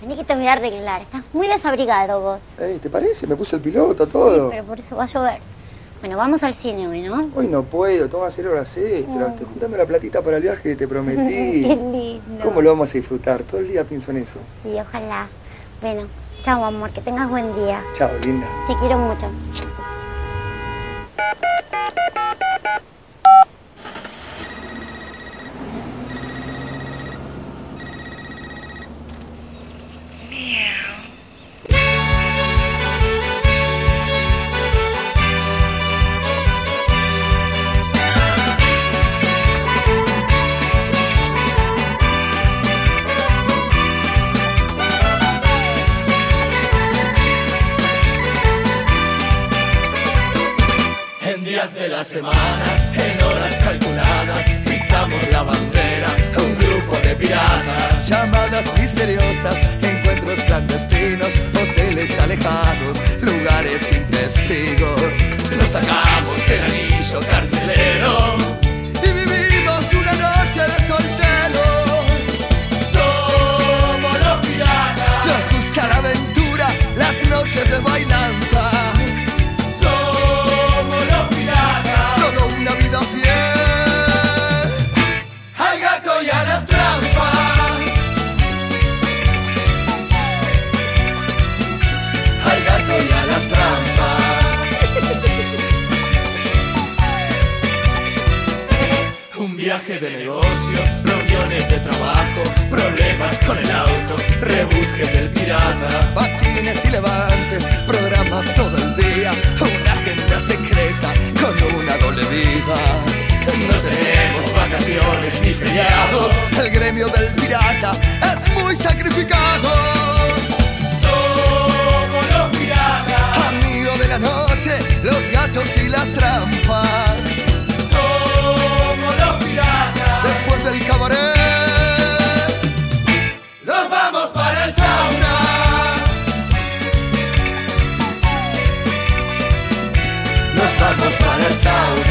Vení que te voy a arreglar. Estás muy desabrigado vos. Ey, ¿te parece? Me puse el piloto, todo. Pero por eso va a llover. Bueno, vamos al cine hoy, ¿no? Hoy no puedo, tengo que hacer horas extras. Estoy juntando la platita para el viaje que te prometí. Qué lindo. ¿Cómo lo vamos a disfrutar? Todo el día pienso en eso. Sí, ojalá. Bueno, chao amor, que tengas buen día. Chao, linda. Te quiero mucho. Días de la semana, en horas calculadas, pisamos la bandera, un grupo de piratas. Llamadas misteriosas, encuentros clandestinos, hoteles alejados, lugares sin testigos. Nos sacamos el anillo carcelero viaje de negocio, reuniones de trabajo, problemas con el auto, rebusques del pirata. Patines y levantes, programas todo el día, una agenda secreta con una doble vida. No tenemos vacaciones ni feriados. El gremio del pirata es muy sacrificado. Cosmos, Cosmos para el Sound.